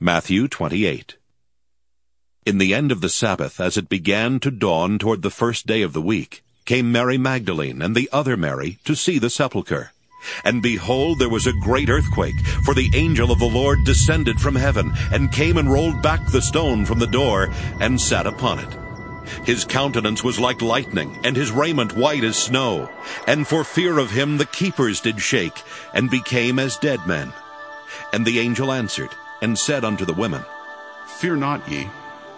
Matthew 28. In the end of the Sabbath, as it began to dawn toward the first day of the week, came Mary Magdalene and the other Mary to see the sepulchre. And behold, there was a great earthquake, for the angel of the Lord descended from heaven, and came and rolled back the stone from the door, and sat upon it. His countenance was like lightning, and his raiment white as snow. And for fear of him the keepers did shake, and became as dead men. And the angel answered, and said unto the women, Fear not ye,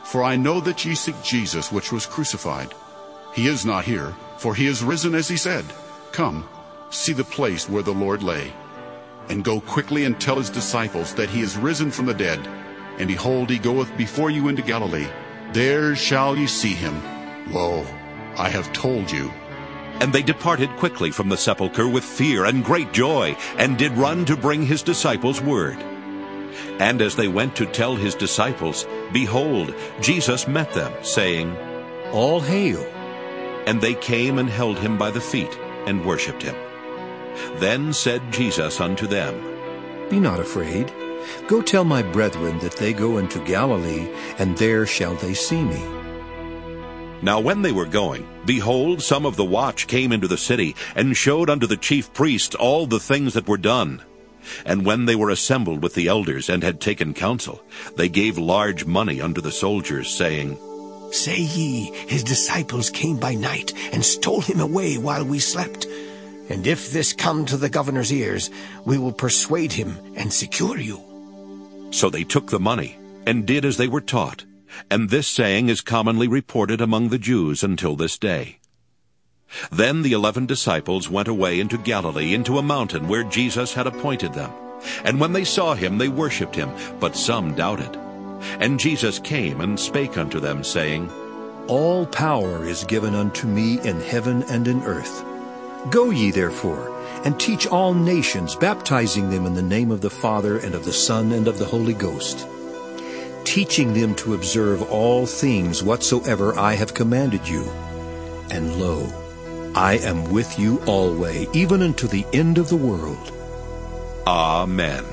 for I know that ye seek Jesus which was crucified. He is not here, for he is risen as he said. Come, see the place where the Lord lay. And go quickly and tell his disciples that he is risen from the dead. And behold, he goeth before you into Galilee. There shall ye see him. Lo, I have told you. And they departed quickly from the sepulchre with fear and great joy, and did run to bring his disciples word. And as they went to tell his disciples, behold, Jesus met them, saying, All hail. And they came and held him by the feet, and worshipped him. Then said Jesus unto them, Be not afraid. Go tell my brethren that they go into Galilee, and there shall they see me. Now when they were going, behold, some of the watch came into the city, and showed unto the chief priests all the things that were done. And when they were assembled with the elders, and had taken counsel, they gave large money unto the soldiers, saying, Say ye, his disciples came by night, and stole him away while we slept. And if this come to the governor's ears, we will persuade him and secure you. So they took the money, and did as they were taught. And this saying is commonly reported among the Jews until this day. Then the eleven disciples went away into Galilee, into a mountain where Jesus had appointed them. And when they saw him, they worshipped him, but some doubted. And Jesus came and spake unto them, saying, All power is given unto me in heaven and in earth. Go ye therefore, and teach all nations, baptizing them in the name of the Father, and of the Son, and of the Holy Ghost, teaching them to observe all things whatsoever I have commanded you. And lo, I am with you always, even unto the end of the world. Amen.